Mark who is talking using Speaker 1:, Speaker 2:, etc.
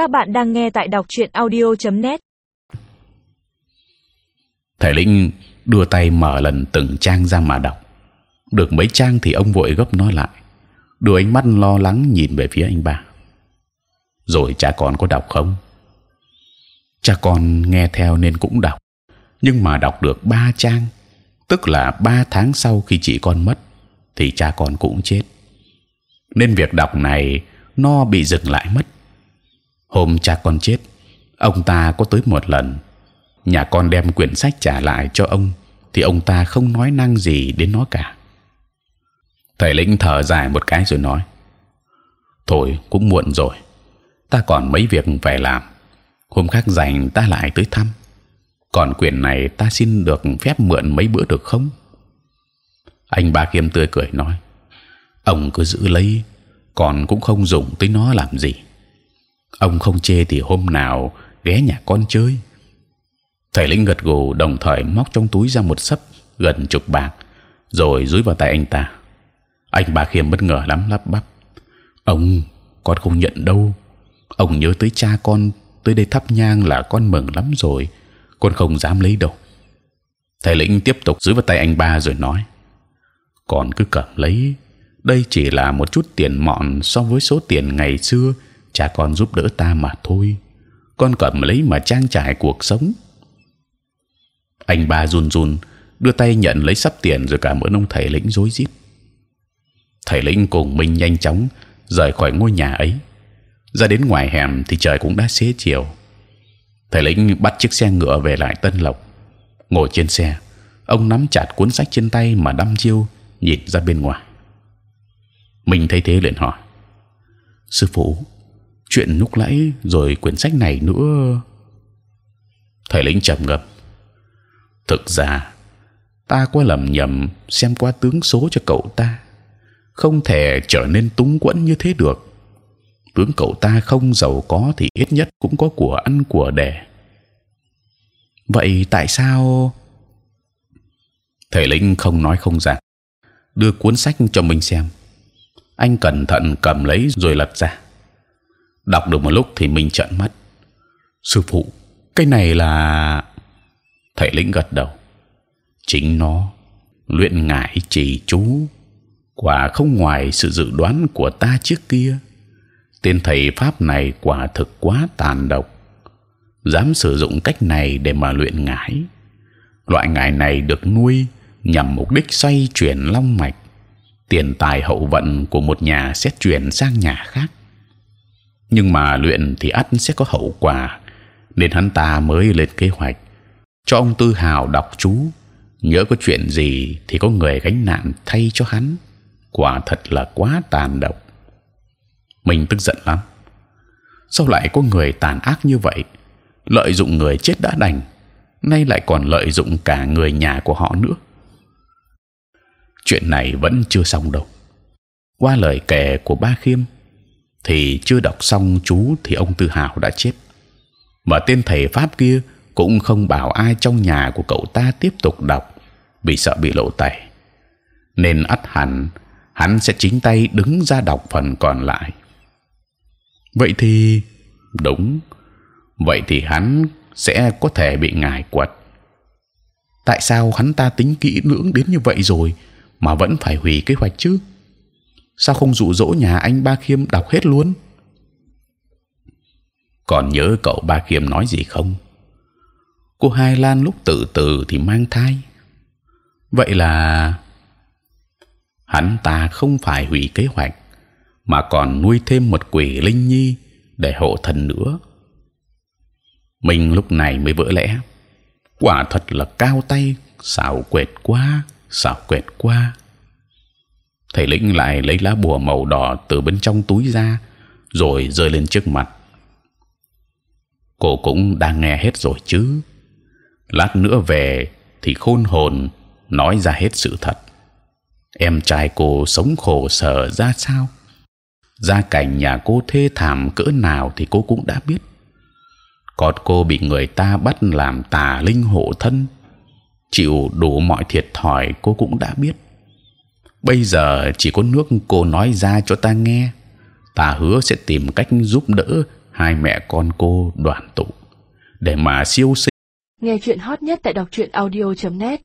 Speaker 1: Các bạn đang nghe tại đọc truyện audio.net.
Speaker 2: Thầy lĩnh đưa tay mở lần từng trang ra mà đọc. Được mấy trang thì ông vội gấp nó lại, đưa ánh mắt lo lắng nhìn về phía anh ba. Rồi cha con có đọc không? Cha con nghe theo nên cũng đọc, nhưng mà đọc được ba trang, tức là ba tháng sau khi chị con mất, thì cha con cũng chết. Nên việc đọc này nó bị dừng lại mất. Hôm cha con chết, ông ta có tới một lần. Nhà con đem quyển sách trả lại cho ông, thì ông ta không nói năng gì đến nó cả. Thầy lĩnh thở dài một cái rồi nói: thôi cũng muộn rồi, ta còn mấy việc phải làm. Hôm khác rảnh ta lại tới thăm. Còn quyển này ta xin được phép mượn mấy bữa được không? Anh ba Kiêm tươi cười nói: ông cứ giữ lấy, còn cũng không dùng tới nó làm gì. Ông không chê thì hôm nào ghé nhà con chơi. Thầy lĩnh gật gù, đồng thời móc trong túi ra một sấp gần chục bạc, rồi dúi vào tay anh ta. Anh bà khiêm bất ngờ lắm lắp bắp: ông, con không nhận đâu. Ông nhớ tới cha con tới đây thắp nhang là con mừng lắm rồi. Con không dám lấy đâu. Thầy lĩnh tiếp tục dúi vào tay anh ba rồi nói: còn cứ cầm lấy. Đây chỉ là một chút tiền mọn so với số tiền ngày xưa cha con giúp đỡ ta mà thôi. Con cầm lấy mà trang trải cuộc sống. Anh ba run run đưa tay nhận lấy sắp tiền rồi cảm ơn ông thầy lĩnh rối rít. Thầy lĩnh cùng mình nhanh chóng rời khỏi ngôi nhà ấy. Ra đến ngoài hẻm thì trời cũng đã xế chiều. Thầy lĩnh bắt chiếc xe ngựa về lại Tân Lộc. Ngồi trên xe, ông nắm chặt cuốn sách trên tay mà đăm chiêu nhìn ra bên ngoài. Mình thấy thế liền hỏi: sư phụ, chuyện lúc nãy rồi quyển sách này nữa. Thầy lĩnh trầm ngập. Thực ra ta có lầm nhầm xem qua tướng số cho cậu ta, không thể trở nên túng quẫn như thế được. Tướng cậu ta không giàu có thì ít nhất cũng có của ăn của đẻ. Vậy tại sao? Thầy lĩnh không nói không rằng, đưa cuốn sách cho mình xem. Anh cẩn thận cầm lấy rồi lật ra. Đọc được một lúc thì mình trợn mắt. Sư phụ, cái này là thầy lĩnh gật đầu. Chính nó luyện ngải chỉ chú quả không ngoài sự dự đoán của ta trước kia. Tên thầy pháp này quả thực quá tàn độc, dám sử dụng cách này để mà luyện ngải. Loại ngải này được nuôi nhằm mục đích xoay chuyển long mạch, tiền tài hậu vận của một nhà sẽ chuyển sang nhà khác. Nhưng mà luyện thì ắt sẽ có hậu quả, nên hắn ta mới lên kế hoạch cho ông Tư Hào đọc chú. Nhớ có chuyện gì thì có người gánh nạn thay cho hắn. Quả thật là quá tàn độc. Mình tức giận lắm. Sao lại có người tàn ác như vậy? Lợi dụng người chết đã đành, nay lại còn lợi dụng cả người nhà của họ nữa chuyện này vẫn chưa xong đâu. Qua lời kể của ba khiêm, thì chưa đọc xong chú thì ông Tư Hào đã chết. Mà tên thầy pháp kia cũng không bảo ai trong nhà của cậu ta tiếp tục đọc vì sợ bị lộ tẩy, nên ắt hẳn hắn sẽ chính tay đứng ra đọc phần còn lại. Vậy thì đúng, vậy thì hắn sẽ có thể bị ngài quật. Tại sao hắn ta tính kỹ lưỡng đến như vậy rồi? mà vẫn phải hủy kế hoạch chứ? Sao không dụ dỗ nhà anh Ba Khiêm đọc hết luôn? Còn nhớ cậu Ba Khiêm nói gì không? Cô Hai Lan lúc tự tử thì mang thai. Vậy là hắn ta không phải hủy kế hoạch, mà còn nuôi thêm một quỷ linh nhi để hộ thần nữa. Mình lúc này mới vỡ lẽ. Quả thật là cao tay, xảo quyệt quá xảo quyệt quá thầy lĩnh lại lấy lá bùa màu đỏ từ bên trong túi ra, rồi rơi lên trước mặt. Cô cũng đang nghe hết rồi chứ. Lát nữa về thì khôn hồn nói ra hết sự thật. Em trai cô sống khổ sở ra sao? Gia cảnh nhà cô thê thảm cỡ nào thì cô cũng đã biết. Còn cô bị người ta bắt làm tà linh hộ thân. Chịu đủ mọi thiệt thòi cô cũng đã biết bây giờ chỉ có nước cô nói ra cho ta nghe. Ta hứa sẽ tìm cách giúp đỡ hai mẹ con cô đoàn tụ. Để mà siêu sinh.
Speaker 3: Nghe chuyện hot nhất tại đọc truyện audio .net.